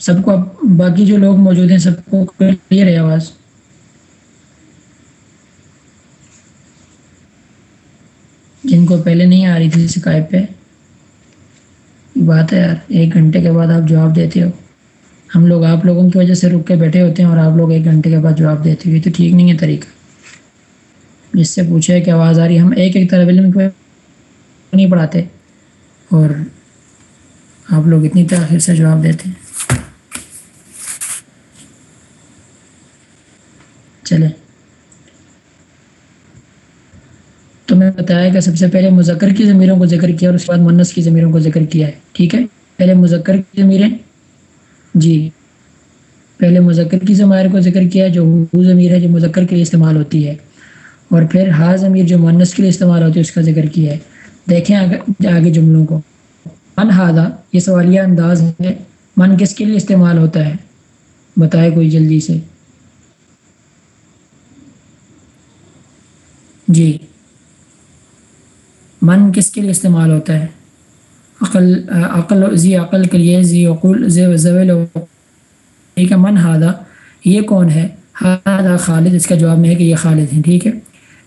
سب کو باقی جو لوگ موجود ہیں سب کو کلیئر ہے آواز۔ جن کو پہلے نہیں آ رہی تھی سکائب پہ۔ بات ہے یار، ایک گھنٹے کے بعد آپ جواب دیتے ہو۔ ہم لوگ، آپ لوگوں کی وجہ سے رک کے بیٹھے ہوتے ہیں اور آپ لوگ ایک گھنٹے کے بعد جواب دیتے ہو۔ یہ تو ٹھیک نہیں ہے طریقہ۔ جس سے پوچھا ہے کہ آواز آ رہی ہم ایک ایک طالب علم کو نہیں پڑھاتے۔ اور آپ لوگ اتنی تاخیر سے جواب دیتے ہیں۔ چلیں تو میں بتایا کہ سب سے پہلے مذکر کی ضمیروں کو ذکر کیا اور اس کے بعد منس کی ضمیروں کو ذکر کیا ہے۔ ٹھیک ہے؟ پہلے مذکر کی ضمیریں۔ جی۔ پہلے مذکر کی ضمائر کو ذکر کیا ہے، جو ضمیر ہے، جو مذکر کے لیے استعمال ہوتی ہے۔ اور پھر ہا ضمیر جو منس کے لیے استعمال ہوتی ہے، اس کا ذکر کیا ہے۔ دیکھیں آگے جملوں کو۔ من ہادہ یہ سوالیہ انداز ہے، من کس کے لیے استعمال ہوتا ہے؟ بتائے کوئی جلدی سے۔ جی۔ من کس کے لیے استعمال ہوتا ہے؟ عقل عقل، زی عقل کے لیے، زی عقول زویل ٹھیک ہے، من ہادہ یہ کون ہے؟ ہادہ خالد، اس کا جواب میں ہے کہ یہ خالد ہیں، ٹھیک ہے۔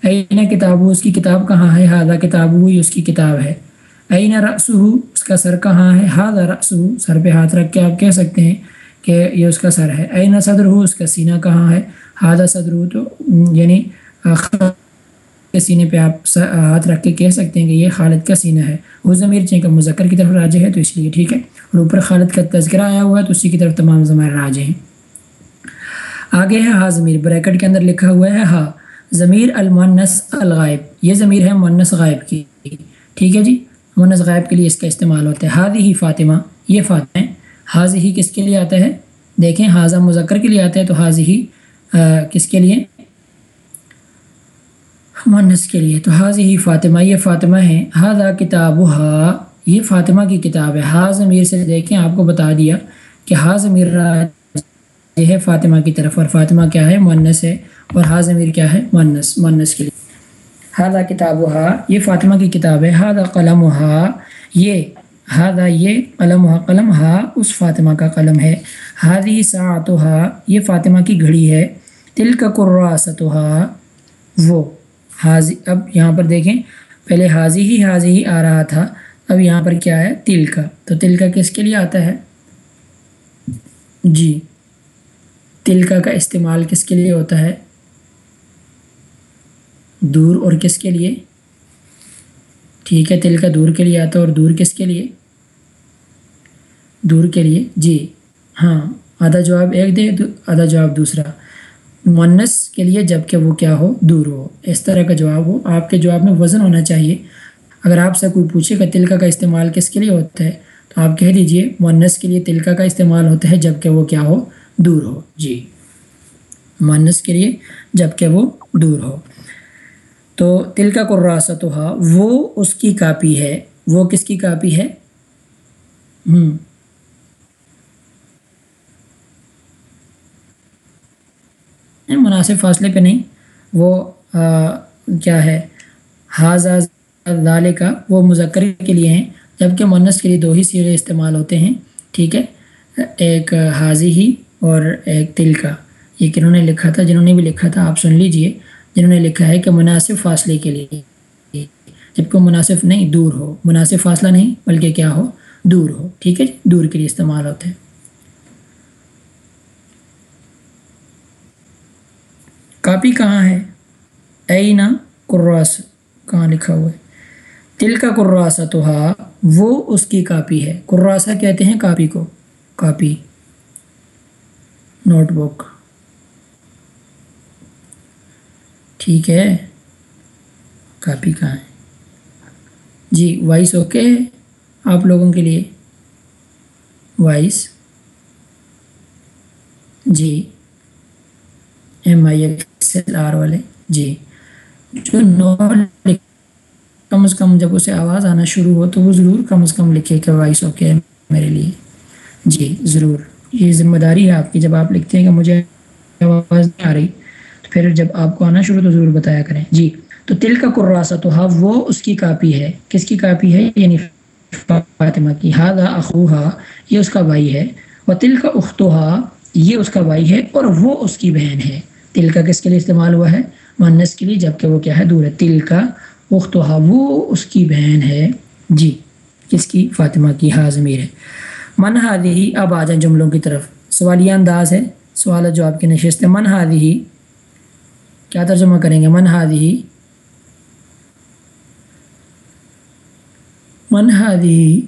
این کتاب، اس کی کتاب کہاں ہے؟ ہادہ کتاب ہوئی اس کی کتاب ہے۔ این رسو اس کا سر کہاں ہے؟ ہادہ رسو سر پہ ہاتھ رکھ کے آپ کہہ سکتے ہیں کہ یہ اس کا سر ہے۔ این صدر ہو اس کا سینہ کہاں ہے؟ ہادہ صدر ہو تو یعنی کے سینے پہ آپ ہاتھ رکھ کے کہہ سکتے ہیں کہ یہ خالد کا سینہ ہے۔ وہ ضمیر چین کا مذکر کی طرف راجے ہے، تو اس لیے ٹھیک ہے۔ اور اوپر خالد کا تذکرہ آیا ہوا ہے، تو اسی کی طرف تمام ضمیر راجے ہیں۔ آگے ہے ہا ضمیر، بریکٹ کے اندر لکھا ہوا ہے ہا۔ ضمیر المنس الغائب، یہ ضمیر ہے منس غائب کی۔ ٹھیک ہے جی؟ منس غائب کے لیے اس کا استعمال ہوتا ہے۔ ہادی ہی فاطمہ، یہ فاطمہ ہے۔ حاضی ہی کس کے لیے آتا ہے؟ دیکھیں حاضہ مذکر کے لیے آتا ہے، تو حاضی ہی کس کے لیے؟ مونس کے لیے۔ تو حاضی ہی فاطمہ، یہ فاطمہ ہے۔ ہاضا کتاب ہا یہ فاطمہ کی کتاب ہے۔ حاض امیر سے دیکھیں، آپ کو بتا دیا کہ حاض امیر یہ ہے فاطمہ کی طرف اور فاطمہ کیا ہے؟ مونس ہے۔ اور حاض امیر کیا ہے؟ مونس مونس کے لیے۔ ہاضا کتاب ہا یہ فاطمہ کی کتاب ہے۔ ہاضا قلم ہا یہ ہاضا یہ قلم ہا قلم ہا اس فاطمہ کا قلم ہے۔ ہادی ساعت ہا یہ فاطمہ کی گھڑی ہے۔ تل کا قراست ہا وہ۔ حاضی اب یہاں پر دیکھیں، پہلے حاضی ہی حاضی ہی آ رہا تھا، اب یہاں پر کیا ہے؟ تل کا تو تل کا کس کے لیے آتا ہے؟ جی۔ تلکا کا استعمال کس کے لیے ہوتا ہے؟ دور اور کس کے لیے؟ ٹھیک ہے تل کا دور کے لیے آتا ہے اور دور کس کے لیے؟ دور کے لیے۔ جی۔ ہاں آدھا جواب ایک دے، آدھا جواب دوسرا۔ منس کے لیے جبکہ وہ کیا ہو؟ دور ہو۔ اس طرح کا جواب ہو۔ آپ کے جواب میں وزن ہونا چاہیے۔ اگر آپ سے کوئی پوچھے کہ تلکا کا استعمال کس کے لیے ہوتا ہے، تو آپ کہہ دیجیے، مونس کے لیے تلکا کا استعمال ہوتا ہے جبکہ وہ کیا ہو؟ دور ہو۔ جی۔ مونس کے لیے جبکہ وہ دور ہو۔ تو تلکا کو راست وہ اس کی کاپی ہے۔ وہ کس کی کاپی ہے؟ ہوں مناسب فاصلے پہ نہیں، وہ کیا ہے حاضہ ظال کا وہ مذکر کے لیے ہیں، جبکہ منس کے لیے دو ہی سیرے استعمال ہوتے ہیں، ٹھیک ہے، ایک حاضی ہی اور ایک تل کا، یہ کنہوں نے لکھا تھا، جنہوں نے بھی لکھا تھا، آپ سن لیجیے، جنہوں نے لکھا ہے کہ مناسب فاصلے کے لیے، جبکہ مناسب نہیں، دور ہو، مناسب فاصلہ نہیں، بلکہ کیا ہو، دور ہو، ٹھیک ہے، دور کے لیے استعمال ہوتے ہیں۔ کاپی کہاں ہے؟ اینا قراس کہاں لکھا ہوا ہے؟ تل کا قراسہ تو ہا وہ اس کی کاپی ہے۔ قراسہ کہتے ہیں کاپی کو۔ کاپی۔ Notebook. ٹھیک ہے۔ کاپی کہاں ہے؟ جی وائس اوکے ہے؟ آپ لوگوں کے لیے۔ Voice. G. M I X L R والے؟ جی۔ جو نارمل کم از کم جب اسے آواز آنا شروع ہو تو وہ ضرور کم از کم لکھے کہ وائس اوکے ہے میرے لیے۔ جی ضرور۔ یہ ذمہ داری ہے آپ کی۔ جب آپ لکھتے ہیں کہ مجھے آواز نہیں آ رہی، تو پھر جب آپ کو آنا شروع تو ضرور بتایا کریں۔ جی تو تل کا قراسہ تو ہاں وہ اس کی کاپی ہے۔ کس کی کاپی ہے؟ یعنی فاطمہ کی۔ ہاں اخوہا، یہ اس کا بھائی ہے۔ وہ تل کا اختہا، یہ اس کا بھائی ہے اور وہ اس کی بہن ہے۔ تل کا کس کے لیے استعمال ہوا ہے؟ مانس کے لیے، جبکہ وہ کیا ہے؟ دور ہے تل کا اختہا، وہ اس کی بہن ہے۔ جی کس کی؟ فاطمہ کی ہاں، حاضمیر ہے۔ من ہی اب آ جائیں جملوں کی طرف۔ سوالیہ انداز ہے، سوال جواب کی نشست ہے من ہی کیا ترجمہ کریں گے؟ من ہی من ہی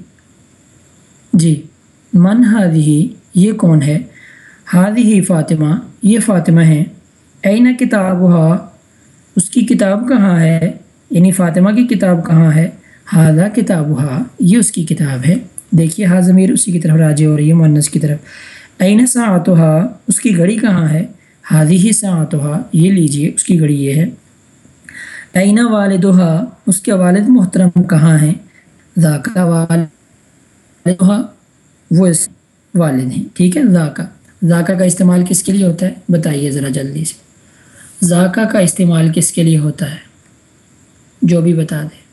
جی من ہی یہ کون ہے؟ ہادی ہی فاطمہ، یہ فاطمہ ہے این کتاب اس کی کتاب کہاں ہے؟ یعنی فاطمہ کی کتاب کہاں ہے؟ ہادہ کتاب یہ اس کی کتاب ہے۔ دیکھیے ہا ضمیر اسی کی طرف راجع ہو رہی ہے مونس کی طرف۔ این ساعتہا اس کی گھڑی کہاں ہے؟ ہادی ہی ساعتہا یہ لیجیے، اس کی گھڑی یہ ہے۔ این والدہا اس کے والد محترم کہاں ہیں؟ ذاکہ والدہا وہ اس والد ہیں، ٹھیک ہے؟ ذاکہ ذاکہ کا استعمال کس کے لیے ہوتا ہے؟ بتائیے ذرا جلدی سے۔ ذاکہ کا استعمال کس کے لیے ہوتا ہے؟ جو بھی بتا دے۔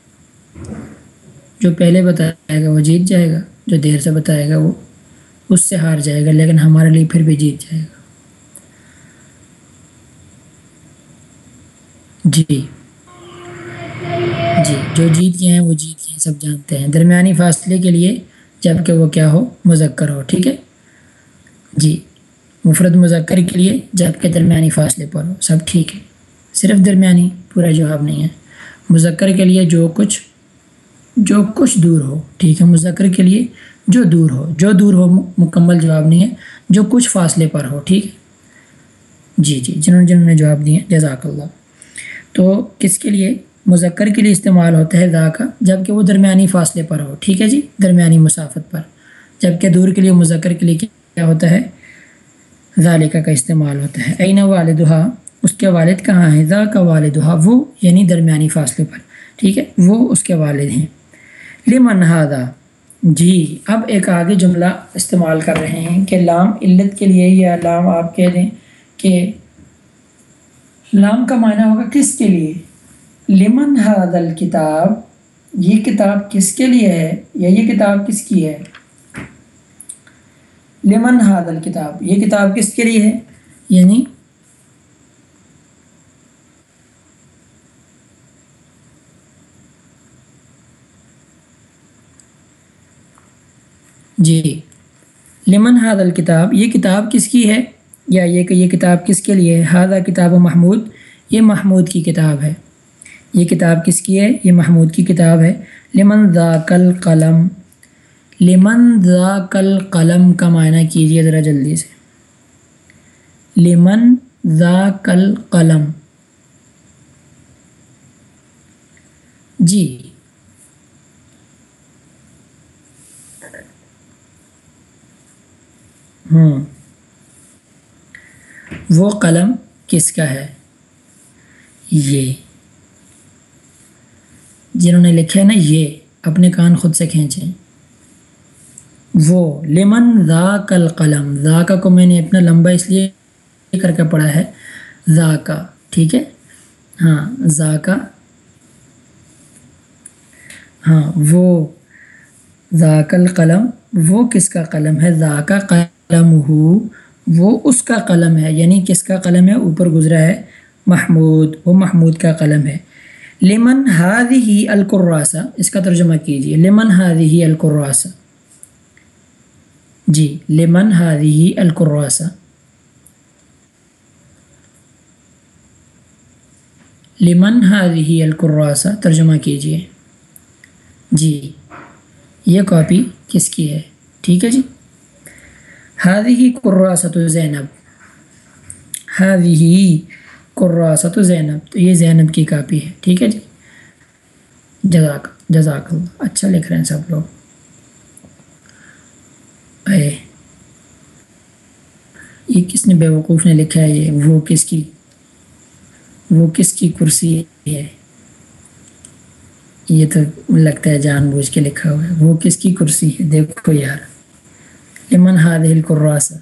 جو پہلے بتائے گا وہ جیت جائے گا، جو دیر سے بتائے گا وہ اس سے ہار جائے گا، لیکن ہمارے لیے پھر بھی جیت جائے گا۔ جی۔ جی جو جیت گئے ہیں وہ جیت گئے ہیں، سب جانتے ہیں۔ درمیانی فاصلے کے لیے جبکہ وہ کیا ہو؟ مذکر ہو، ٹھیک ہے؟ جی۔ مفرد مذکر کے لیے جبکہ درمیانی فاصلے پر ہو۔ سب ٹھیک ہے۔ صرف درمیانی پورا جواب نہیں ہے۔ مذکر کے لیے جو کچھ جو کچھ دور ہو۔ ٹھیک ہے۔ مذکر کے لیے جو دور ہو۔ جو دور ہو، مکمل جواب نہیں ہے۔ جو کچھ فاصلے پر ہو۔ ٹھیک ہے۔ جی جی۔ جنہوں نے جنہوں نے جواب دیے، جزاک اللہ۔ تو کس کے لیے؟ مذکر کے لیے استعمال ہوتا ہے ذا کا جبکہ وہ درمیانی فاصلے پر ہو۔ ٹھیک ہے جی؟ درمیانی مسافت پر۔ جبکہ دور کے لیے مذکر کے لیے کیا ہوتا ہے؟ ذالکہ کا استعمال ہوتا ہے۔ عین والدہ اس کے والد کہاں ہیں؟ ذا کا والدہ وہ یعنی درمیانی فاصلے پر۔ ٹھیک ہے؟ وہ اس کے والد ہیں۔ لمن ہادہ جی اب ایک آگے جملہ استعمال کر رہے ہیں کہ لام علت کے لیے یا لام آپ کہہ دیں کہ لام کا معنی ہوگا کس کے لیے؟ لمن حاد الکتاب، یہ کتاب کس کے لیے ہے؟ یا یہ کتاب کس کی ہے؟ لمن حاد الکتاب یہ کتاب کس کے لیے ہے؟ یعنی جی لمن ہاد الکتاب یہ کتاب کس کی ہے؟ یا یہ کہ یہ کتاب کس کے لیے ہے؟ ہادہ کتاب و محمود، یہ محمود کی کتاب ہے۔ یہ کتاب کس کی ہے؟ یہ محمود کی کتاب ہے۔ لمن ذاکل قلم لمن ذاکل قلم کا معنی کیجیے ذرا جلدی سے۔ لمن ذاکل قلم جی۔ ہوں۔ وہ قلم کس کا ہے؟ یہ۔ جنہوں نے لکھا ہے نا یہ، اپنے کان خود سے کھینچیں۔ وہ لمن ذا کل قلم ذا کو میں نے اپنا لمبا اس لیے کر کے پڑھا ہے ذا ٹھیک ہے؟ ہاں ذا ہاں وہ ذاکل قلم وہ کس کا قلم ہے؟ ذا قلم ہو وہ اس کا قلم ہے یعنی کس کا قلم ہے؟ اوپر گزرا ہے، محمود، وہ محمود کا قلم ہے۔ لمن ہادی ہی القراسا اس کا ترجمہ کیجیے لمن ہادی ہی القراسا جی لمن ہادی ہی القراسا لمن ہادی ہی القراسا ترجمہ کیجیے جی یہ کاپی کس کی ہے؟ ٹھیک ہے جی۔ ہی قراست زینب۔ ہی قراست زینب، تو یہ زینب کی کاپی ہے۔ ٹھیک ہے جی۔ جزاک جزاک اللہ۔ اچھا لکھ رہے ہیں سب لوگ۔ اے یہ کس نے بیوقوف نے لکھا ہے؟ یہ وہ کس کی، وہ کس کی کرسی ہے؟ یہ تو لگتا ہے جان بوجھ کے لکھا ہوا ہے۔ وہ کس کی کرسی ہے؟ دیکھو یار۔ لمن ہاد القراس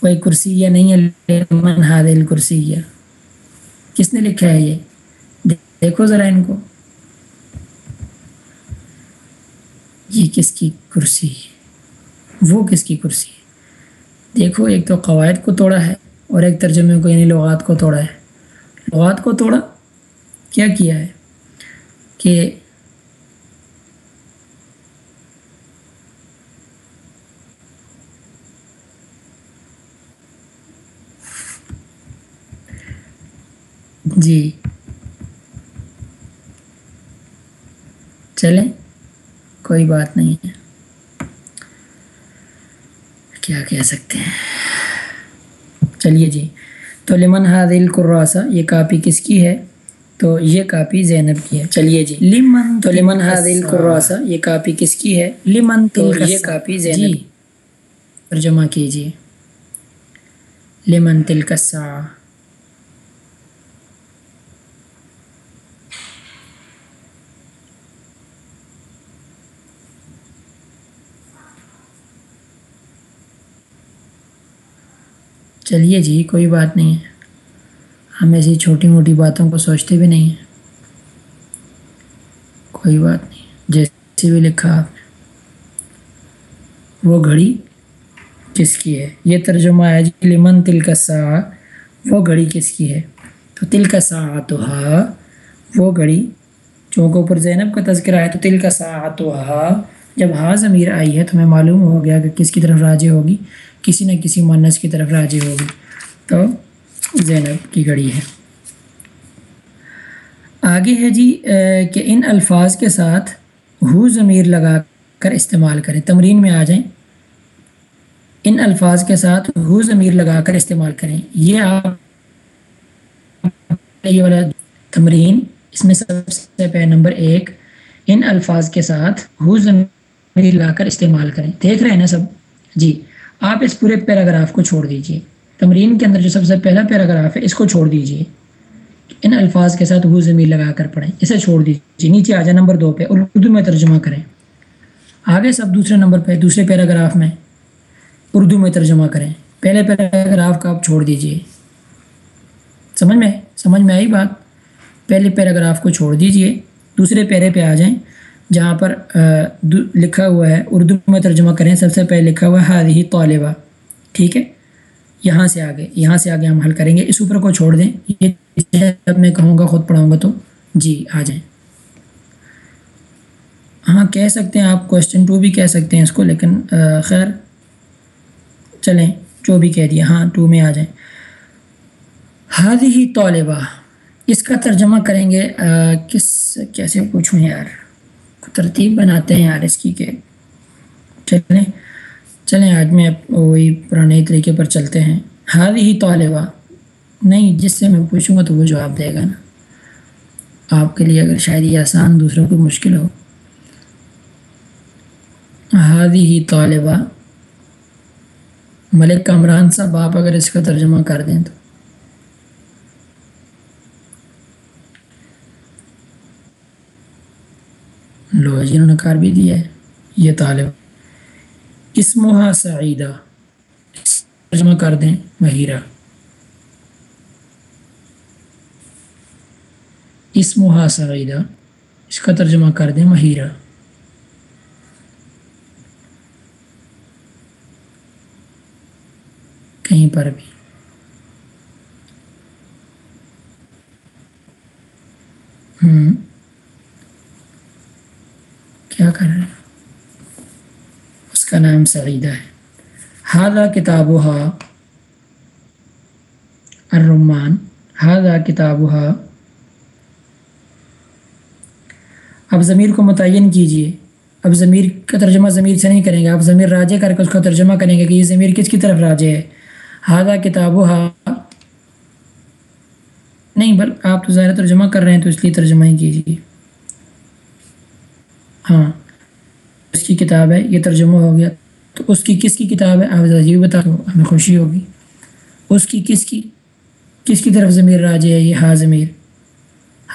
کوئی کرسی یا نہیں ہے؟ لمن ہاد الکرسی کس نے لکھا ہے یہ؟ دیکھو ذرا ان کو۔ یہ کس کی کرسی ہے؟ وہ کس کی کرسی ہے؟ دیکھو، ایک تو قواعد کو توڑا ہے اور ایک ترجمے کو یعنی لغات کو توڑا ہے۔ لغات کو توڑا؟ کیا کیا ہے؟ کہ جی۔ چلیں، کوئی بات نہیں۔ ہے کیا کہہ سکتے ہیں؟ چلیے جی۔ تو لمن حادل قراسا یہ کاپی کس کی ہے؟ تو یہ کاپی زینب کی ہے۔ چلیے جی۔ لمن تو لمن حادل قراسا یہ کاپی کس کی ہے؟ لمن تو یہ کاپی زینب۔ جی ترجمہ کیجیے۔ لمن تلکسا۔ چلیے جی کوئی بات نہیں۔ ہے ہم ایسی چھوٹی موٹی باتوں کو سوچتے بھی نہیں۔ ہیں کوئی بات نہیں، جیسے بھی لکھا آپ نے۔ وہ گھڑی کس کی ہے؟ یہ ترجمہ ہے جی لمن تل کا سا۔ وہ گھڑی کس کی ہے؟ تو تل کا سا تو وہ گھڑی چونکہ اوپر زینب کا تذکرہ ہے تو تل کا سا تو جب ہاں ضمیر آئی ہے تو ہمیں معلوم ہو گیا کہ کس کی طرف راجے ہوگی۔ کسی نہ کسی مانس کی طرف راجی ہوگی۔ تو زینب کی گھڑی ہے۔ آگے ہے جی کہ ان الفاظ کے ساتھ ہو ضمیر لگا کر استعمال کریں۔ تمرین میں آ جائیں۔ ان الفاظ کے ساتھ ہو ضمیر لگا کر استعمال کریں۔ یہ آپ یہ والا تمرین، اس میں سب سے پہلے نمبر ایک، ان الفاظ کے ساتھ ہو ضمیر لا کر استعمال کریں۔ دیکھ رہے ہیں نا سب؟ جی۔ آپ اس پورے پیراگراف کو چھوڑ دیجیے۔ تمرین کے اندر جو سب سے پہلا پیراگراف ہے، اس کو چھوڑ دیجیے۔ ان الفاظ کے ساتھ وہ زمین لگا کر پڑھیں، اسے چھوڑ دیجیے نیچے آ جائے نمبر دو پہ اردو میں ترجمہ کریں۔ آگے سب دوسرے نمبر پہ، دوسرے پیراگراف میں اردو میں ترجمہ کریں۔ پہلے پیراگراف کا آپ چھوڑ دیجیے۔ سمجھ میں؟ سمجھ میں آئی بات؟ پہلے پیراگراف کو چھوڑ دیجیے۔ دوسرے پیرے پہ آ جائیں۔ جہاں پر لکھا ہوا ہے، اردو میں ترجمہ کریں، سب سے پہلے لکھا ہوا ہے ہادی طالبہ۔ ٹھیک ہے؟ یہاں سے آگے، یہاں سے آگے ہم حل کریں گے۔ اس اوپر کو چھوڑ دیں۔ یہ جب میں کہوں گا، خود پڑھاؤں گا تو۔ جی آ جائیں۔ ہاں کہہ سکتے ہیں آپ کوشچن ٹو بھی کہہ سکتے ہیں اس کو، لیکن خیر۔ چلیں، جو بھی کہہ دیا۔ ہاں ٹو میں آ جائیں۔ ہادی ہی طالبہ۔ اس کا ترجمہ کریں گے کس، کیسے پوچھوں یار؟ ترتیب بناتے ہیں آر ایس کی کے۔ چلیں چلیں، آج میں وہی پرانے طریقے پر چلتے ہیں۔ ہار ہی طالبہ۔ نہیں، جس سے میں پوچھوں گا تو وہ جواب دے گا نا۔ آپ کے لیے اگر شاید یہ آسان دوسروں کو مشکل ہو۔ ہادی ہی طالبہ۔ ملک کامران صاحب، آپ اگر اس کا ترجمہ کر دیں تو۔ لو جی انہوں نے کار بھی دیا ہے، یہ طالب۔ اسمہا سعیدہ ترجمہ کر دیں مہیرہ۔ اسمہا سعیدہ، اس کا ترجمہ کر دیں مہیرہ۔ کہیں پر بھی۔ ہوں کیا کر رہے ہیں اس کا نام سعیدہ ہے۔ ہادہ کتاب ہا الرمان ہادہ کتاب ہا اب ضمیر کو متعین کیجیے۔ اب ضمیر کا ترجمہ ضمیر سے نہیں کریں گے۔ آپ ضمیر راجے کر کے اس کا ترجمہ کریں گے کہ یہ ضمیر کس کی طرف راجے ہے۔ ہادہ کتاب ہا نہیں، بل آپ تو ظاہر ترجمہ کر رہے ہیں تو اس لیے ترجمہ ہی کیجیے ہاں اس کی کتاب ہے، یہ ترجمہ ہو گیا۔ تو اس کی کس کی کتاب ہے؟ آپ یہ بتا دو، ہمیں خوشی ہوگی۔ اس کی کس کی کس کی طرف ضمیر راج ہے یہ ہا ضمیر؟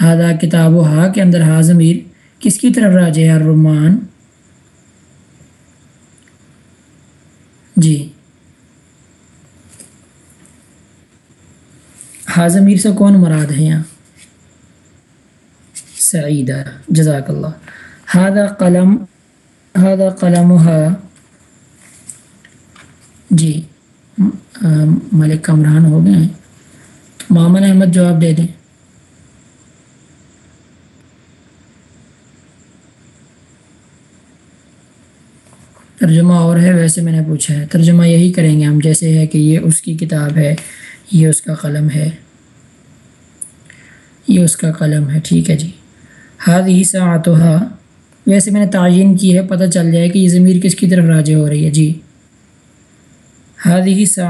ہادا کتاب و ہا کے اندر ہا ضمیر کس کی طرف راج ہے؟ الرمان جی۔ ہا ضمیر سے کون مراد ہے یہاں؟ سعیدہ۔ جزاک اللہ۔ ہادہ قلم هذا قلمها جی ملک کمران ہو گئے ہیں۔ تو مامن احمد جواب دے دیں۔ ترجمہ اور ہے، ویسے میں نے پوچھا ہے۔ ترجمہ یہی کریں گے ہم، جیسے ہے کہ یہ اس کی کتاب ہے، یہ اس کا قلم ہے۔ یہ اس کا قلم ہے، ٹھیک ہے جی۔ ہاد ہی سا ویسے میں نے تعین کی ہے، پتہ چل جائے کہ یہ ضمیر کس کی طرف راجع ہو رہی ہے۔ جی۔ ہاد ہی سا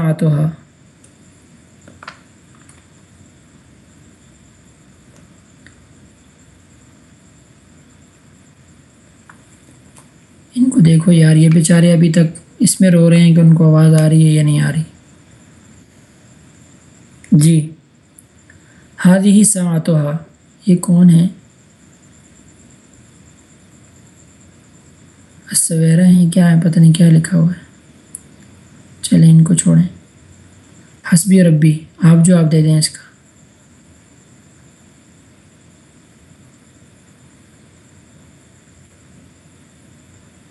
ان کو دیکھو یار، یہ بیچارے ابھی تک اس میں رو رہے ہیں کہ ان کو آواز آ رہی ہے یا نہیں آ رہی۔ جی۔ ہادی ہی سماتوہا یہ کون ہے؟ سویرا ہیں، کیا ہے؟ پتہ نہیں کیا لکھا ہوا ہے۔ چلیں ان کو چھوڑیں۔ حسبی ربی، آپ جو آپ دے دیں اس کا۔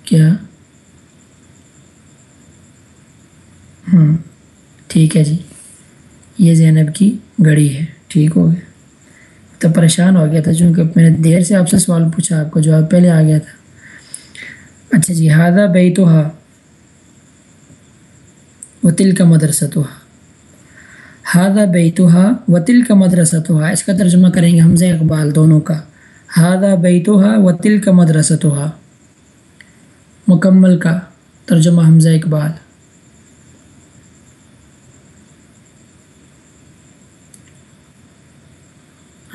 کیا؟ ہوں ٹھیک ہے جی۔ یہ زینب کی گڑی ہے، ٹھیک ہو گیا۔ تو پریشان ہو گیا تھا، چونکہ میں نے دیر سے آپ سے سوال پوچھا، آپ کو جواب پہلے آ گیا تھا۔ اچھا جی ہادہ بئی تو ہا وطل کا مدرسہ ہادہ بئی تو ہا کا مدرسہ اس کا ترجمہ کریں گے حمزہ اقبال دونوں کا. ہادہ بئی تو ہا وطل کا مدرسہ تو مکمل کا ترجمہ حمزہ اقبال.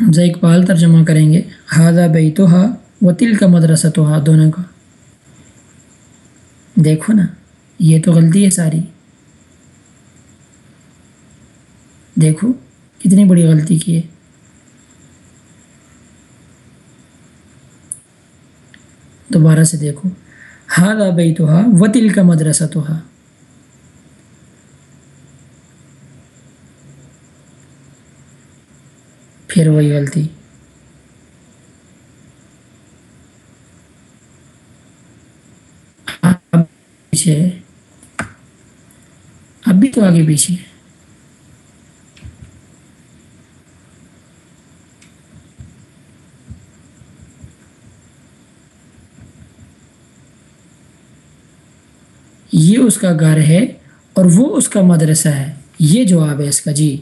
حمزہ اقبال ترجمہ کریں گے. ہادہ بئی تو ہا و تل کا مدرسہ دونوں کا. دیکھو نا، یہ تو غلطی ہے ساری. دیکھو، کتنی بڑی غلطی کی ہے۔ دوبارہ سے دیکھو۔ ہادہ بئی تو ہا و تل کا مدرسہ تو ہا پھر وہی غلطی۔ پیچھے۔ اب بھی تو آگے پیچھے یہ اس کا گھر ہے اور وہ اس کا مدرسہ ہے۔ یہ جواب ہے اس کا۔ جی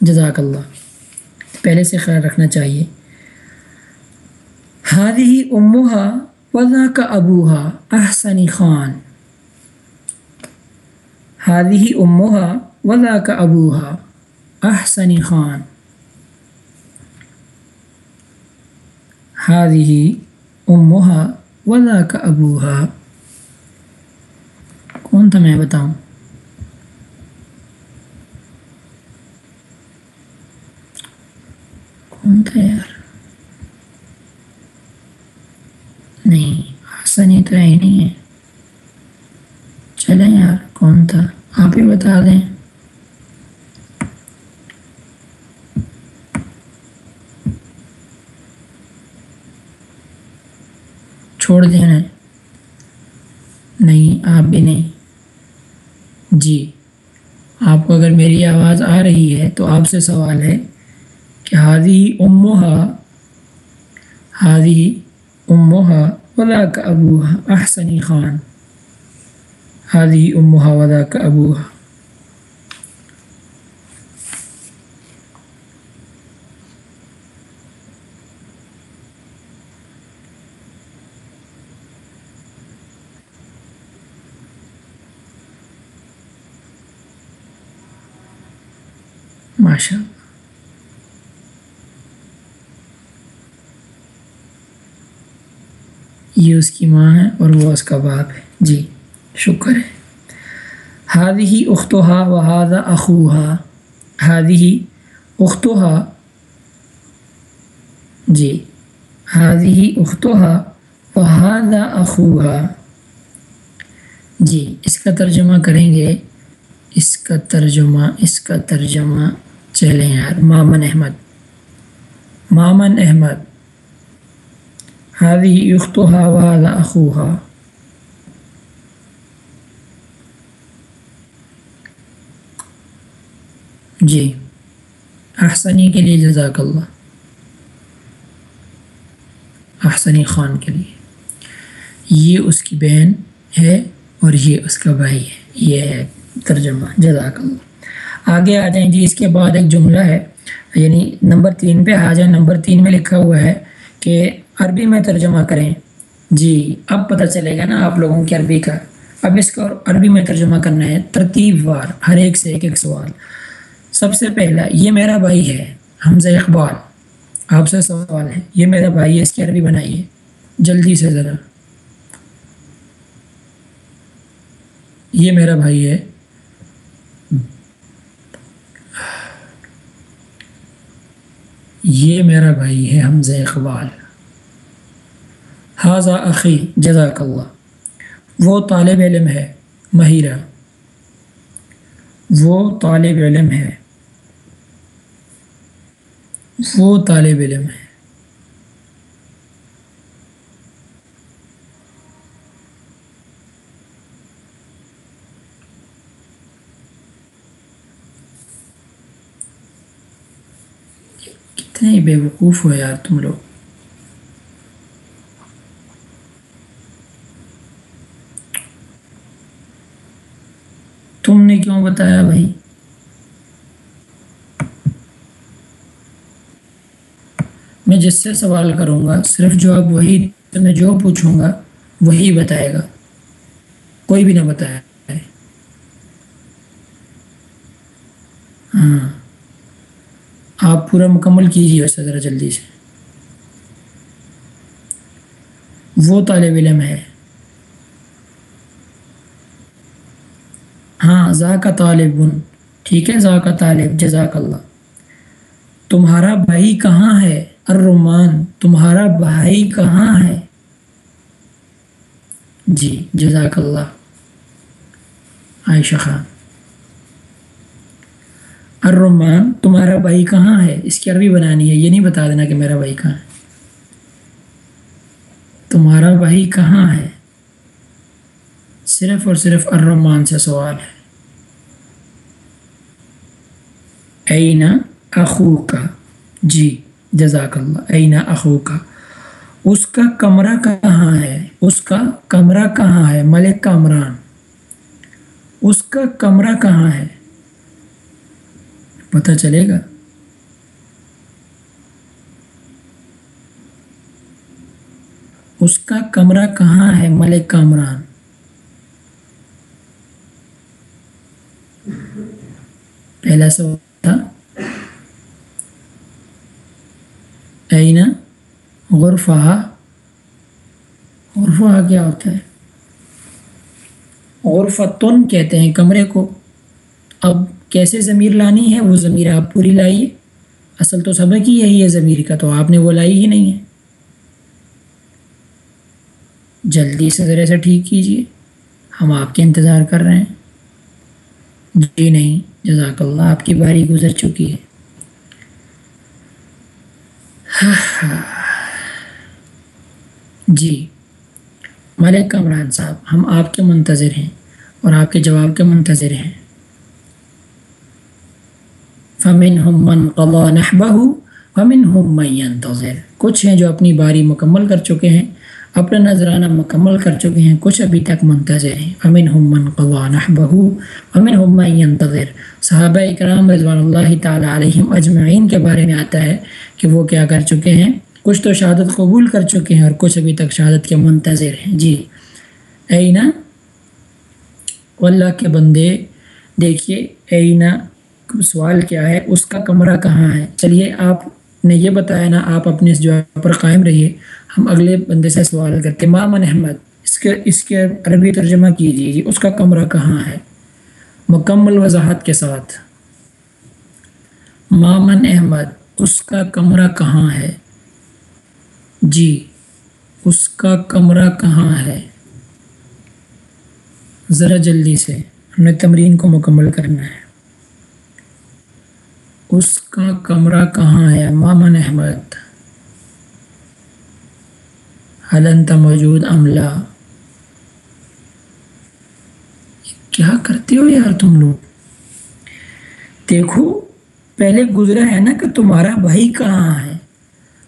جزاک اللہ۔ پہلے سے خیال رکھنا چاہیے۔ ہادی اموہا وضا کا ابوہا احسنی خان۔ ہادی اموہا وضا کا ابوہا احسنی خان۔ ہادی اموہا وضا کا ابوہا کون تھا میں بتاؤں؟ کون تھا یار؟ نہیں حسن تو ہے ہی نہیں ہے۔ چلیں یار، کون تھا؟ آپ ہی بتا دیں چھوڑ دینا نہیں آپ بھی نہیں جی آپ کو اگر میری آواز آ رہی ہے تو آپ سے سوال ہے کہ حاضی اموہا حاضی اموہا ولا کا ابوہا احسنی خان۔ حاضی اموہا ولا کا ابوہا ماشاء اللہ یہ اس کی ماں ہے اور وہ اس کا باپ ہے۔ جی شکر ہے۔ ہادی ہی اختوہا و ہادہ اخوہا۔ ہادی ہی اختوہا جی ہادی ہی اختوہا و ہادہ اخوہا۔ جی اس کا ترجمہ کریں گے۔ اس کا ترجمہ، اس کا ترجمہ۔ چلیں یار، مامن احمد۔ مامن احمد۔ هذه أختها وهذا أخوها. جی. احسنی کے لیے جزاک اللہ. احسنی خان کے لیے. یہ اس کی بہن ہے اور یہ اس کا بھائی ہے. یہ ہے ترجمہ. جزاک اللہ. آگے آ جائیں. جی اس کے بعد ایک جملہ ہے. یعنی نمبر تین پہ آ جائیں. نمبر تین میں لکھا ہوا ہے کہ عربی میں ترجمہ کریں۔ جی اب پتہ چلے گا نا آپ لوگوں کی عربی کا۔ اب اس کو عربی میں ترجمہ کرنا ہے ترتیب وار، ہر ایک سے ایک ایک سوال۔ سب سے پہلا، یہ میرا بھائی ہے، حمزہ اقبال۔ آپ سے سوال ہے، یہ میرا بھائی ہے، اس کی عربی بنائیے۔ جلدی سے ذرا۔ یہ میرا بھائی ہے۔ یہ میرا بھائی ہے حمزہ اقبال۔ حاضہ عقی جزاک اللہ. وہ طالب علم ہے، مہیرہ۔ وہ طالب علم ہے۔ وہ طالب علم ہے۔ کتنے بے وقوف ہو یار تم لوگ تم نے کیوں بتایا بھائی۔ میں جس سے سوال کروں گا، صرف جو اب وہی میں جو پوچھوں گا، وہی بتائے گا۔ کوئی بھی نہ بتایا ہاں۔ آپ پورا مکمل کیجیے ویسے ذرا جلدی سے۔ وہ طالب علم ہے۔ ہاں ذا کا طالب ٹھیک ہے ذا کا طالب جزاک اللہ تمہارا بھائی کہاں ہے؟ الرمان، تمہارا بھائی کہاں ہے؟ جی جزاک اللہ عائشہ خان۔ الرمان، تمہارا بھائی کہاں ہے؟ اس کی عربی بنانی ہے، یہ نہیں بتا دینا کہ میرا بھائی کہاں ہے۔ تمہارا بھائی کہاں ہے؟ صرف اور صرف الرمان سے سوال ہے۔ اینا اخو کا جی جزاک اللہ اینا اخو کا اس کا کمرہ کہاں ہے؟ اس کا کمرہ کہاں ہے؟ ملک کامران۔ اس کا کمرہ کہاں ہے؟ پتہ چلے گا۔ اس کا کمرہ کہاں ہے؟ ملک کامران۔ پہلا سوال تھا اینا غرفہ غرفہ کیا ہوتا ہے غرفتن کہتے ہیں کمرے کو اب کیسے ضمیر لانی ہے وہ ضمیر آپ پوری لائیے اصل تو سبق ہی یہی ہے ضمیر کا تو آپ نے وہ لائی ہی نہیں ہے جلدی سے ذرا سے ٹھیک کیجیے ہم آپ کے انتظار کر رہے ہیں جی نہیں جزاک اللہ، آپ کی باری گزر چکی ہے۔ جی ملک کامران صاحب، ہم آپ کے منتظر ہیں اور آپ کے جواب کے منتظر ہیں۔ فمن ہم من قضا نحبہ فمن ہم من ينتظر۔ کچھ ہیں جو اپنی باری مکمل کر چکے ہیں، اپنا نذرانہ مکمل کر چکے ہیں، کچھ ابھی تک منتظر ہیں۔ امن ہم من قضا نحبہ امن ہم من ينتظر۔ صحابہ اکرام رضوان اللہ تعالیٰ علیہم اجمعین کے بارے میں آتا ہے کہ وہ کیا کر چکے ہیں۔ کچھ تو شہادت قبول کر چکے ہیں اور کچھ ابھی تک شہادت کے منتظر ہیں۔ جی۔ اینا؟ اللہ کے بندے، دیکھیے اینا، سوال کیا ہے؟ اس کا کمرہ کہاں ہے؟ چلیے، آپ نے یہ بتایا نا، آپ اپنے اس جواب پر قائم رہیے۔ ہم اگلے بندے سے سوال کرتے مامن احمد، اس کے اس کے عربی ترجمہ کیجیے۔ جی اس کا کمرہ کہاں ہے؟ مکمل وضاحت کے ساتھ۔ مامن احمد، اس کا کمرہ کہاں ہے؟ جی اس کا کمرہ کہاں ہے؟ ذرا جلدی سے ہم نے تمرین کو مکمل کرنا ہے۔ اس کا کمرہ کہاں ہے مامن احمد؟ حلنت موجود عملہ کیا کرتے ہو یار تم لوگ؟ دیکھو، پہلے گزرا ہے نا کہ تمہارا بھائی کہاں ہے؟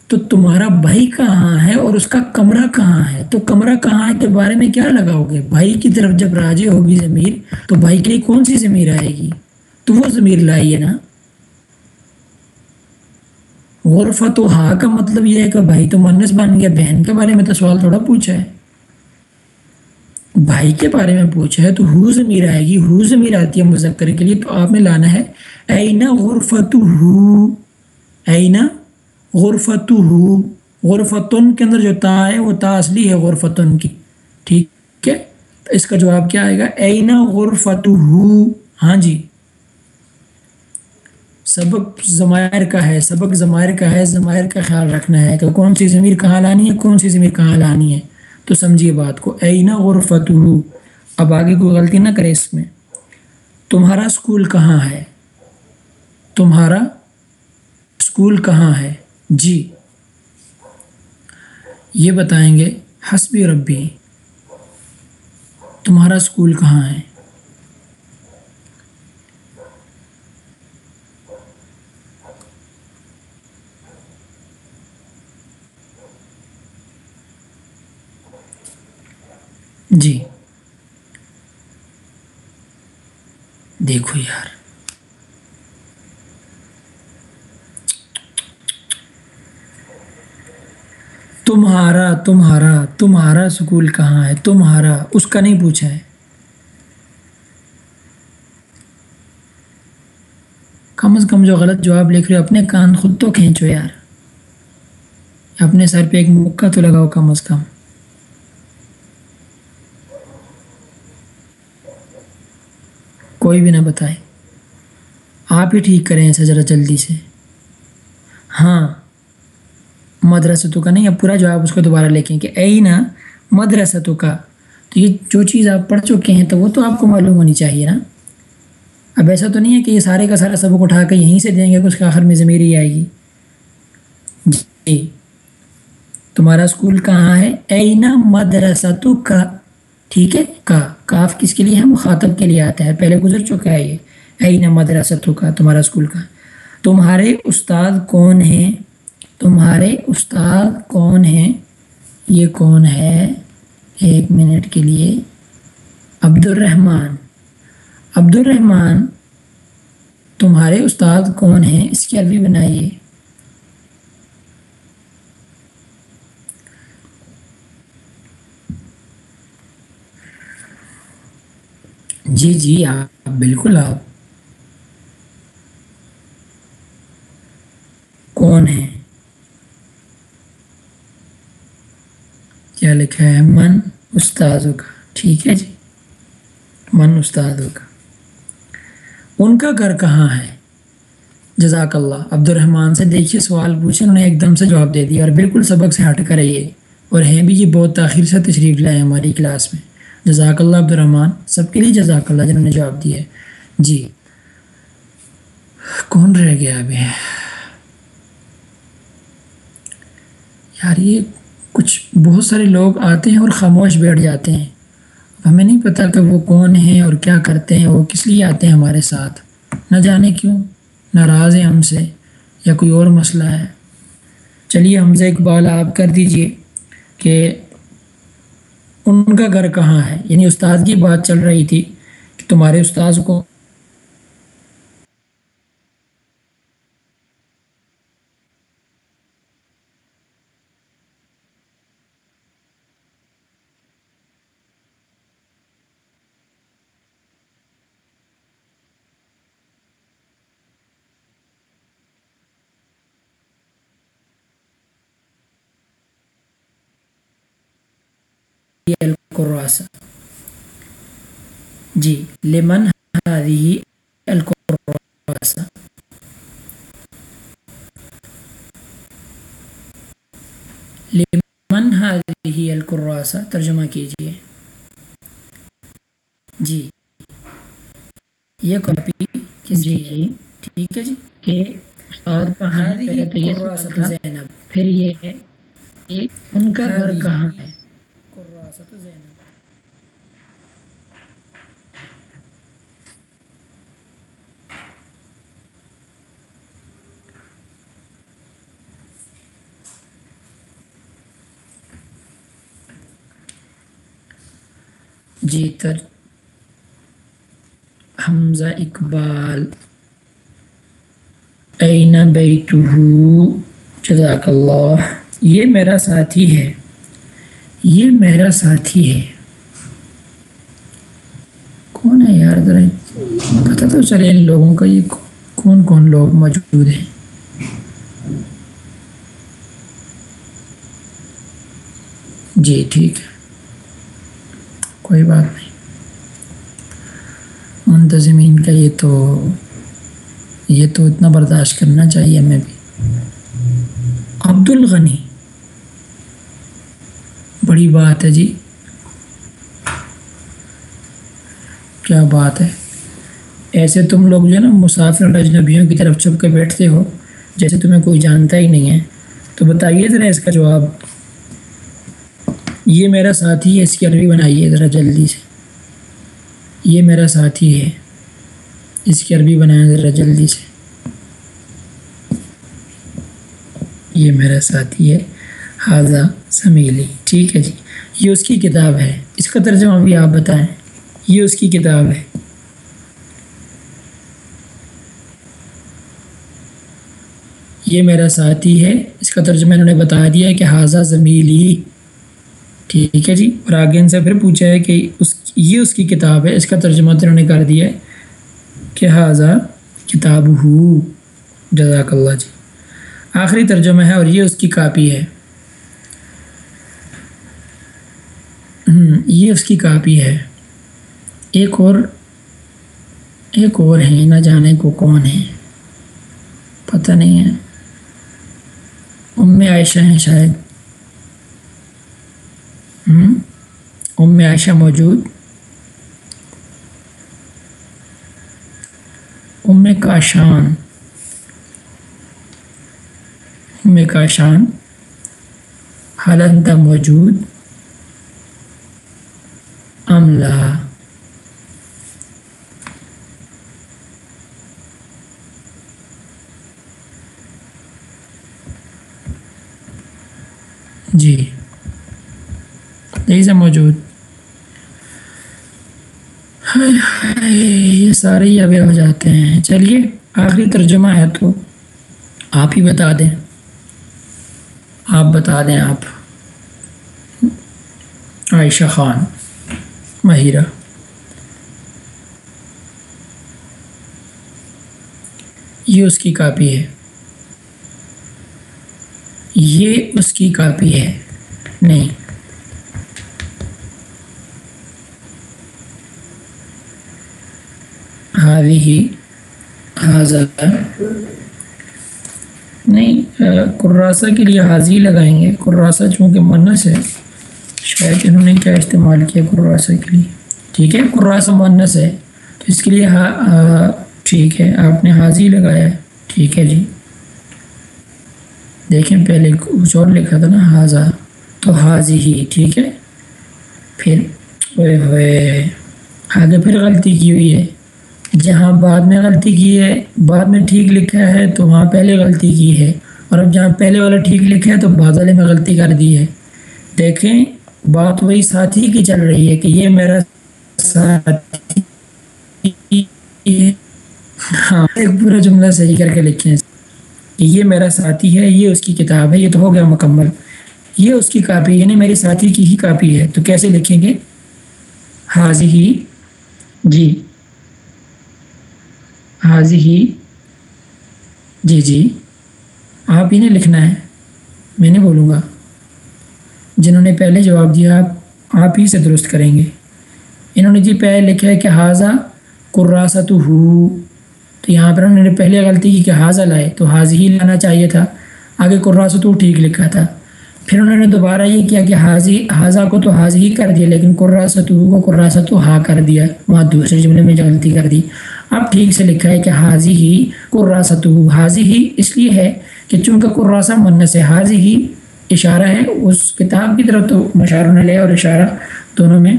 تو تمہارا بھائی کہاں ہے اور اس کا کمرہ کہاں ہے؟ تو کمرہ کہاں ہے کے بارے میں کیا لگاؤ گے بھائی کی طرف جب راجے ہوگی ضمیر تو بھائی کے لیے کون سی ضمیر آئے گی؟ تو وہ ضمیر لائیے نا۔ غرفت و ہا کا مطلب یہ ہے کہ بھائی تو منس بن گیا، بہن کے بارے میں تو سوال تھوڑا پوچھا ہے۔ بھائی کے بارے میں پوچھا ہے تو ہو ضمیر آئے گی، ہو ضمیر آتی ہے مذکر کے لیے، تو آپ نے لانا ہے، اینا غرفت ہو اینا غرفت ہو غرفتن کے اندر جو تا ہے وہ تا اصلی ہے غرفتن کی، ٹھیک ہے؟ تو اس کا جواب کیا آئے گا؟ اینا غرفت ہو ہاں جی سبق ضمائر کا ہے، سبق ضمائر کا ہے، ضمائر کا خیال رکھنا ہے کہ کون سی ضمیر کہاں لانی ہے، کون سی ضمیر کہاں لانی ہے؟ تو سمجھیے بات کو اینا غرفت ہو اب آگے کوئی غلطی نہ کرے اس میں۔ تمہارا اسکول کہاں ہے؟ تمہارا اسکول کہاں ہے؟ جی۔ یہ بتائیں گے، حسبی ربی۔ تمہارا اسکول کہاں ہے؟ جی۔ دیکھو یار۔ تمہارا تمہارا تمہارا سکول کہاں ہے؟ تمہارا، اس کا نہیں پوچھا ہے۔ کم از کم جو غلط جواب لکھ رہے ہو اپنے کان خود تو کھینچو یار۔ اپنے سر پہ ایک مکہ تو لگاؤ کم از کم۔ کوئی بھی نہ بتائے۔ آپ ہی ٹھیک کریں ایسا ذرا جلدی سے۔ ہاں مدرسۃ کا نہیں، اب پورا جواب اس کو دوبارہ لکھیں کہ اے نا مدرسۃ کا۔ تو یہ جو چیز آپ پڑھ چکے ہیں تو وہ تو آپ کو معلوم ہونی چاہیے نا۔ اب ایسا تو نہیں ہے کہ یہ سارے کا سارا سبق اٹھا کے یہیں سے دیں گے کہ اس کے آخر میں ضمیر ہی آئے گی۔ جی تمہارا اسکول کہاں ہے؟ اینا مدرسۃ کا۔ ٹھیک ہے؟ کا کاف کس کے لیے ہے؟ مخاطب کے لیے آتا ہے۔ پہلے گزر چکا ہے یہ۔ اینا مدرسۃ کا، تمہارا اسکول کا۔ تمہارے استاد کون ہیں؟ تمہارے استاد کون ہیں؟ یہ کون ہے؟ ایک منٹ کے لیے۔ عبد الرحمن عبد الرحمن تمہارے استاد کون ہیں؟ اس کی عربی بنائیے۔ جی جی آپ بالکل آپ کون ہیں کیا لکھا ہے؟ من استاذوں کا۔ ٹھیک ہے جی من استادوں کا۔ ان کا گھر کہاں ہے؟ جزاک اللہ۔ عبد الرحمٰن سے دیکھیے سوال پوچھے انہوں نے ایک دم سے جواب دے دیا اور بالکل سبق سے ہٹ کر یہ اور ہیں بھی، یہ بہت تاخیر سے تشریف لائے ہماری کلاس میں۔ جزاک اللہ عبد الرحمٰن، سب کے لیے جزاک اللہ جنہوں نے جواب دیا ہے۔ جی۔ کون رہ گیا ابھی؟ یار، یہ کچھ بہت سارے لوگ آتے ہیں اور خاموش بیٹھ جاتے ہیں۔ ہمیں نہیں پتہ کہ وہ کون ہیں اور کیا کرتے ہیں، وہ کس لیے آتے ہیں ہمارے ساتھ۔ نہ جانے کیوں؟ ناراض ہیں ہم سے، یا کوئی اور مسئلہ ہے۔ چلیے حمزہ اقبال آپ کر دیجیے کہ ان کا گھر کہاں ہے؟ یعنی استاد کی بات چل رہی تھی کہ تمہارے استاذ کو القراسة جی لمن هذه القراسة لمن هذه القراسة ترجمہ کیجیے. جی یہ کاپی کس جی جی ٹھیک ہے جی۔ کہ اور زینب پھر یہ ہے ان کا گھر کہاں ہے؟ وسط زینب جی حمزہ اقبال عین بیتو جزاک اللہ یہ میرا ساتھی ہے یہ میرا ساتھی ہے۔ کون ہے یار؟ ذرا پتہ تو چلے ان لوگوں کا یہ کون کون لوگ موجود ہیں۔ جی ٹھیک ہے۔ کوئی بات نہیں۔ منتظمین کا یہ تو یہ تو اتنا برداشت کرنا چاہیے ہمیں بھی۔ عبد الغنی بڑی بات ہے جی۔ کیا بات ہے۔ ایسے تم لوگ جو ہے نا مسافر اجنبیوں کی طرف چھپ کے بیٹھتے ہو، جیسے تمہیں کوئی جانتا ہی نہیں ہے۔ تو بتائیے ذرا اس کا جواب۔ یہ میرا ساتھی ہے، اس کی عربی بنائیے ذرا جلدی سے۔ یہ میرا ساتھی ہے، اس کی عربی بنائیں ذرا جلدی سے۔ یہ میرا ساتھی ہے۔ حاضہ سمیلی۔ ٹھیک ہے جی۔ یہ اس کی کتاب ہے۔ اس کا ترجمہ بھی آپ بتائیں۔ یہ اس کی کتاب ہے۔ یہ میرا ساتھی ہے۔ اس کا ترجمہ انہوں نے بتا دیا ہے کہ حاضہ زمیلی ٹھیک ہے جی۔ اور آگے ان سے پھر پوچھا ہے کہ اس یہ اس کی کتاب ہے۔ اس کا ترجمہ تو انہوں نے کر دیا ہے کہ حاضہ کتاب ہو جزاک اللہ جی۔ آخری ترجمہ ہے اور یہ اس کی کاپی ہے۔ یہ اس کی کاپی ہے۔ ایک اور ایک اور ہیں، نہ جانے کو کون ہے پتہ نہیں ہے۔ ام عائشہ ہیں شاید۔ ام عائشہ موجود۔ ام کاشان۔ ام کاشان۔ حالندہ موجود۔ عملہ جی یہی سے موجود یہ سارے ہی ابھی ہو جاتے ہیں چلیے آخری ترجمہ ہے تو آپ ہی بتا دیں آپ بتا دیں آپ عائشہ خان مہیرہ یہ اس کی کاپی ہے۔ یہ اس کی کاپی ہے۔ نہیں۔ حاوی ہی حاضر۔ نہیں کراسہ کے لیے حاضی لگائیں گے۔ کراسہ چونکہ منس ہے۔ شاید انہوں نے کیا استعمال کیا قرآسہ کے لیے۔ ٹھیک ہے قرآسہ مونس ہے۔ تو اس کے لیے ہاں، ٹھیک ہے، آپ نے حاضی لگایا ہے۔ ٹھیک ہے جی۔ دیکھیں، پہلے کچھ اور لکھا تھا نا حاضہ تو حاضی ہی، ٹھیک ہے۔ پھر ہوئے ہوئے۔ آگے پھر غلطی کی ہوئی ہے۔ جہاں بعد میں غلطی کی ہے، بعد میں ٹھیک لکھا ہے تو وہاں پہلے غلطی کی ہے۔ اور اب جہاں پہلے والا ٹھیک لکھا ہے تو بعد والے میں غلطی کر دی ہے۔ دیکھیں بات وہی ساتھی کی چل رہی ہے کہ یہ میرا ساتھی ہاں ایک پورا جملہ صحیح کر کے لکھیں۔ کہ یہ میرا ساتھی ہے، یہ اس کی کتاب ہے، یہ تو ہو گیا مکمل۔ یہ اس کی کاپی یعنی میری ساتھی کی ہی کاپی ہے۔ تو کیسے لکھیں گے؟ حاضی ہی۔ جی۔ حاضی ہی۔ جی جی۔ آپ ہی نے لکھنا ہے۔ میں نے بولوں گا۔ جنہوں نے پہلے جواب دیا، آپ آپ ہی سے درست کریں گے۔ انہوں نے جی پہلے لکھا ہے کہ حاضہ قراست ہو۔ تو یہاں پر انہوں نے پہلے غلطی کی کہ حاضہ لائے، تو حاضی ہی لانا چاہیے تھا۔ آگے قراست ٹھیک لکھا تھا۔ پھر انہوں نے دوبارہ یہ کیا کہ حاضی، حاضہ کو تو حاضی ہی کر دیا، لیکن قراست کو قراست ہا کر دیا۔ وہاں دوسرے جملے میں غلطی کر دی۔ اب ٹھیک سے لکھا ہے کہ حاضی ہی قراست حاضی ہی اس لیے ہے کہ چونکہ قراسہ منس ہے، حاضی ہی اشارہ ہے، اس کتاب کی طرف تو مشارہ لے اور اشارہ دونوں میں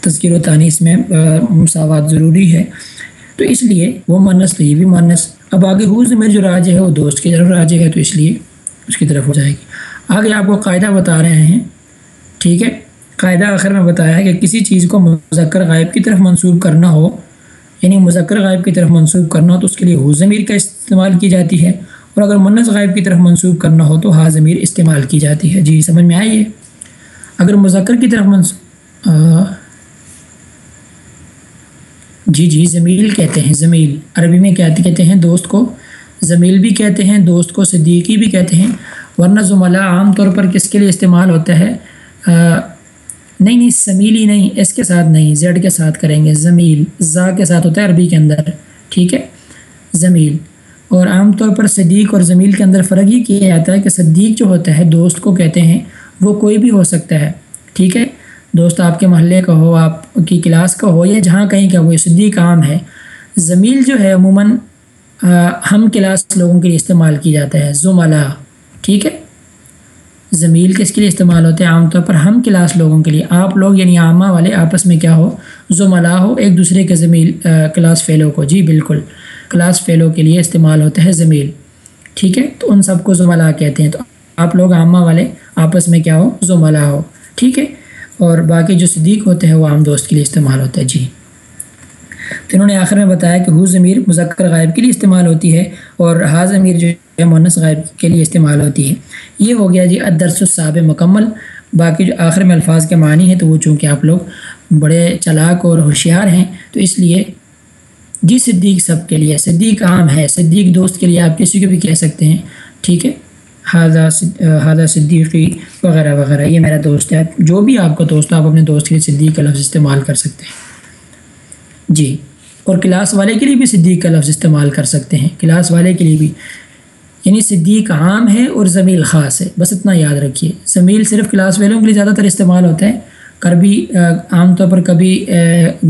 تذکیر و تانیس میں مساوات ضروری ہے۔ تو اس لیے وہ مانس تو یہ بھی مانس اب آگے حوض میں جو راج ہے، وہ دوست کی طرف راج ہے، تو اس لیے اس کی طرف ہو جائے گی۔ آگے آپ کو قاعدہ بتا رہے ہیں، ٹھیک ہے؟ قاعدہ آخر میں بتایا ہے کہ کسی چیز کو مذکر غائب کی طرف منسوب کرنا ہو یعنی مذکر غائب کی طرف منسوب کرنا ہو، تو اس کے لیے ہو ضمیر کا استعمال کی جاتی ہے۔ اور اگر منس غائب کی طرف منسوب کرنا ہو تو ہا ضمیر استعمال کی جاتی ہے۔ جی سمجھ میں آئیے؟ اگر مذکر کی طرف منسوب جی جی زمیل کہتے ہیں زمیل عربی میں کیا کہتے ہیں؟ دوست کو۔ زمیل بھی کہتے ہیں، دوست کو صدیقی بھی کہتے ہیں۔ ورنہ زملہ عام طور پر کس کے لیے استعمال ہوتا ہے؟ نہیں نہیں سمیلی نہیں، اس کے ساتھ نہیں، زیڈ کے ساتھ کریں گے۔ زمیل زا کے ساتھ ہوتا ہے عربی کے اندر۔ ٹھیک ہے؟ زمیل اور عام طور پر صدیق اور زمیل کے اندر فرق یہ کیا جاتا ہے کہ صدیق جو ہوتا ہے، دوست کو کہتے ہیں، وہ کوئی بھی ہو سکتا ہے، ٹھیک ہے؟ دوست آپ کے محلے کا ہو، آپ کی کلاس کا ہو، یا جہاں کہیں کا وہ صدیق عام ہے۔ زمیل جو ہے، عموماً ہم کلاس لوگوں کے لیے استعمال کی جاتا ہے زملہ ٹھیک ہے؟ زمیل کس کے لیے استعمال ہوتے ہیں؟ عام طور پر ہم کلاس لوگوں کے لیے۔ آپ لوگ یعنی عامہ والے، آپس میں کیا ہو؟ زملا ہو، ایک دوسرے کے زمیل کلاس فیلو کو۔ جی بالکل۔ کلاس فیلو کے لیے استعمال ہوتا ہے زمیل۔ ٹھیک ہے؟ تو ان سب کو زملا کہتے ہیں۔ تو آپ لوگ عامہ والے، آپس میں کیا ہو؟ زملا ہو۔ ٹھیک ہے؟ اور باقی جو صدیق ہوتے ہیں، وہ عام دوست کے لیے استعمال ہوتا ہے۔ جی۔ تو انہوں نے آخر میں بتایا کہ حو ضمیر مذکر غائب کے لیے استعمال ہوتی ہے اور ہا ضمیر جو ہے مونس غائب کے لیے استعمال ہوتی ہے۔ یہ ہو گیا جی ادرس الصاب مکمل۔ باقی جو آخر میں الفاظ کے معنی ہیں، تو وہ چونکہ آپ لوگ بڑے چلاک اور ہوشیار ہیں، تو اس لیے جی صدیق سب کے لیے، صدیق عام ہے، صدیق دوست کے لیے آپ کسی کو بھی کہہ سکتے ہیں، ٹھیک ہے؟ حاضہ حاضہ صدیقی وغیرہ وغیرہ، یہ میرا دوست ہے، جو بھی آپ کا دوست ہے، آپ اپنے دوست کے لیے صدیق کا لفظ استعمال کر سکتے ہیں۔ جی اور کلاس والے کے لیے بھی صدیق کا لفظ استعمال کر سکتے ہیں، کلاس والے کے لیے بھی۔ یعنی صدیق عام ہے اور زمیل خاص ہے، بس اتنا یاد رکھیے۔ زمیل صرف کلاس والوں کے لیے زیادہ تر استعمال ہوتا ہے کبھی عام طور پر کبھی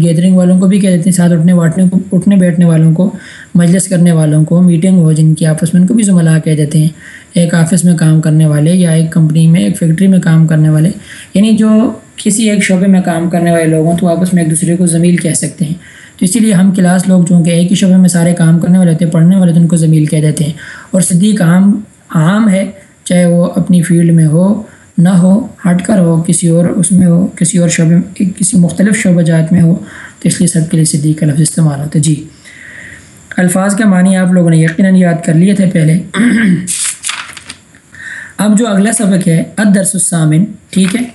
گیدرنگ والوں کو بھی کہہ دیتے ہیں، ساتھ اٹھنے واٹنے کو، اٹھنے بیٹھنے والوں کو، مجلس کرنے والوں کو میٹنگ ہو جن کی آپس میں، ان کو بھی زملہ کہہ دیتے ہیں، ایک آفس میں کام کرنے والے یا ایک کمپنی میں، ایک فیکٹری میں کام کرنے والے یعنی جو کسی ایک شعبے میں کام کرنے والے لوگ ہوں تو آپس میں ایک دوسرے کو زمیل کہہ سکتے ہیں۔ تو اسی لیے ہم کلاس لوگ چونکہ ایک ہی شعبے میں سارے کام کرنے والے ہوتے ہیں، پڑھنے والے تو ان کو زمیل کہہ دیتے ہیں۔ اور صدیق عام عام ہے، چاہے وہ اپنی فیلڈ میں ہو نہ ہو، ہٹ کر ہو، کسی اور اس میں ہو، کسی اور شعبے کسی مختلف شعبہ جات میں ہو، تو اس لیے سب کے لیے صدیق کا لفظ استعمال ہوتا ہے۔ جی۔ الفاظ کا معنی آپ لوگوں نے یقیناً یاد کر لیے تھے پہلے۔ اب جو اگلا سبق ہے ادرس السامن ٹھیک ہے؟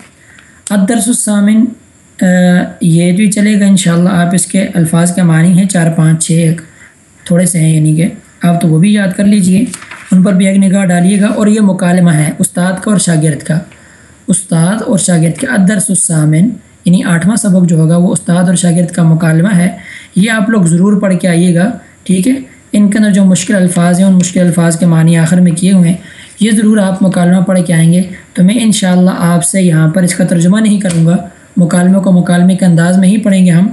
ادرس السامن یہ بھی چلے گا انشاءاللہ۔ آپ اس کے الفاظ کا معنی ہیں چار پانچ چھ تھوڑے سے ہیں یعنی کہ آپ تو وہ بھی یاد کر لیجیے۔ ان پر بھی ایک نگاہ ڈالیے گا اور یہ مکالمہ ہے استاد کا اور شاگرد کا۔ استاد اور شاگرد کا ادرس السامن یعنی آٹھواں سبق جو ہوگا وہ استاد اور شاگرد کا مکالمہ ہے۔ یہ آپ لوگ ضرور پڑھ کے آئیے گا، ٹھیک ہے؟ ان کے اندر جو مشکل الفاظ ہیں، ان مشکل الفاظ کے معنی آخر میں کیے ہوئے ہیں، یہ ضرور آپ مکالمہ پڑھ کے آئیں گے۔ تو میں انشاءاللہ آپ سے یہاں پر اس کا ترجمہ نہیں کروں گا مکالمے کو مکالمے کے انداز میں ہی پڑھیں گے ہم۔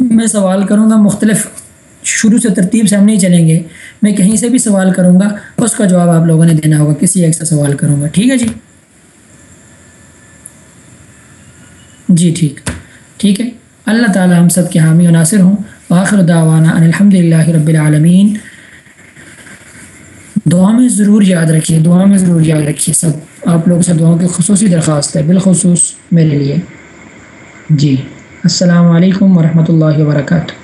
میں سوال کروں گا مختلف شروع سے ترتیب سے ہم نہیں چلیں گے۔ میں کہیں سے بھی سوال کروں گا، اس کا جواب آپ لوگوں نے دینا ہوگا، کسی ایک سے سوال کروں گا۔ ٹھیک ہے جی؟ جی ٹھیک۔ ٹھیک ہے۔ اللہ تعالی ہم سب کے حامی و ناصر ہوں۔ آخر دعوانا ان الحمد للہ رب العالمین۔ دعا میں ضرور یاد رکھیے، دعا میں ضرور یاد رکھیے سب۔ آپ لوگوں سے دعاؤں کی خصوصی درخواست ہے، بالخصوص میرے لیے۔ جی۔ السلام علیکم ورحمۃ اللہ وبرکاتہ۔